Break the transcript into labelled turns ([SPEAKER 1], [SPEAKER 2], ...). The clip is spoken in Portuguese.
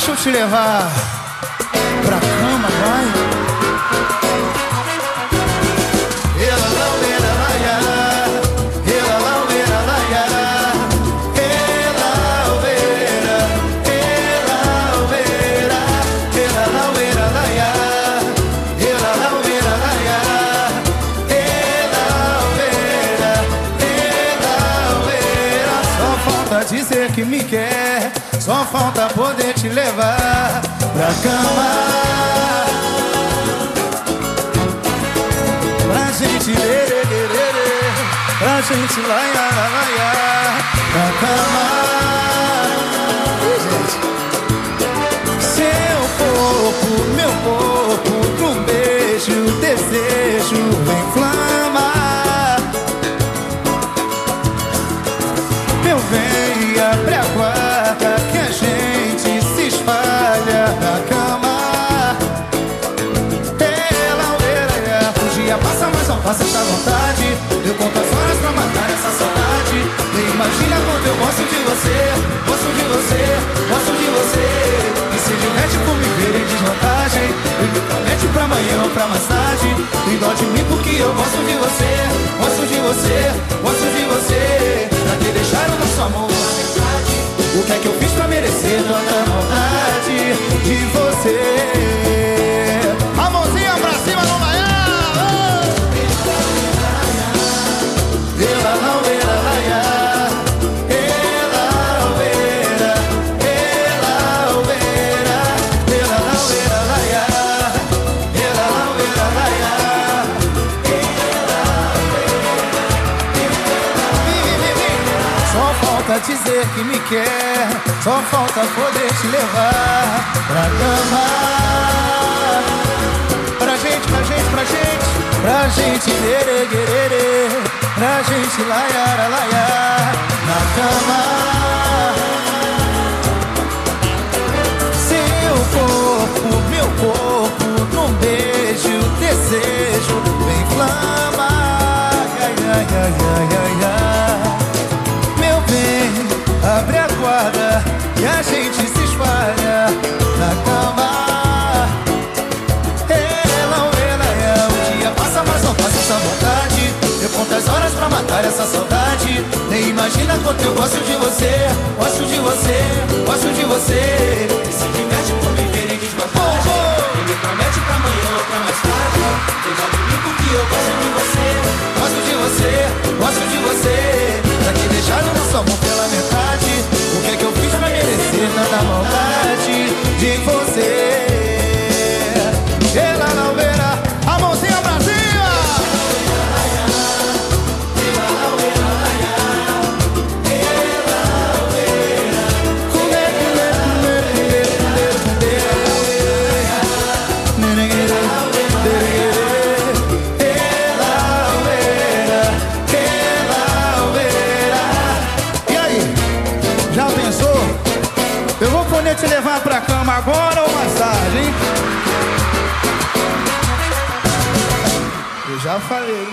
[SPEAKER 1] deixa eu te levar pra cama, vai. Dizer que me quer. Só falta poder te levar pra cama. Pra gente lerê, Pra gente laiar, laiar Pra cama. Seu corpo, meu passa, mas não passa essa vontade. Eu conto as horas pra matar essa saudade. Nem imagina quanto eu gosto de você, gosto de você, gosto de você. E se diverte por me ver em desvantagem. E me promete pra amanhã ou pra mais tarde. E dó de mim porque eu gosto de você, gosto de você, gosto de você. Pra te deixar o nosso amor. Falta dizer que me quer só falta poder te levar pra cama. Pra gente, pra gente, pra gente Pra gente querer, querer Pra gente laiar, laiar Na cama matar essa saudade. Nem imagina quanto eu gosto de você, gosto de você, gosto de você. E se diverte por me ver em. E me promete pra amanhã ou pra mais tarde. Veja comigo que eu gosto de você, gosto de você, gosto de você. Pra que deixar o nosso amor pela metade tanta maldade de você. Vou te levar pra cama agora ou mais tarde, hein? Eu já falei.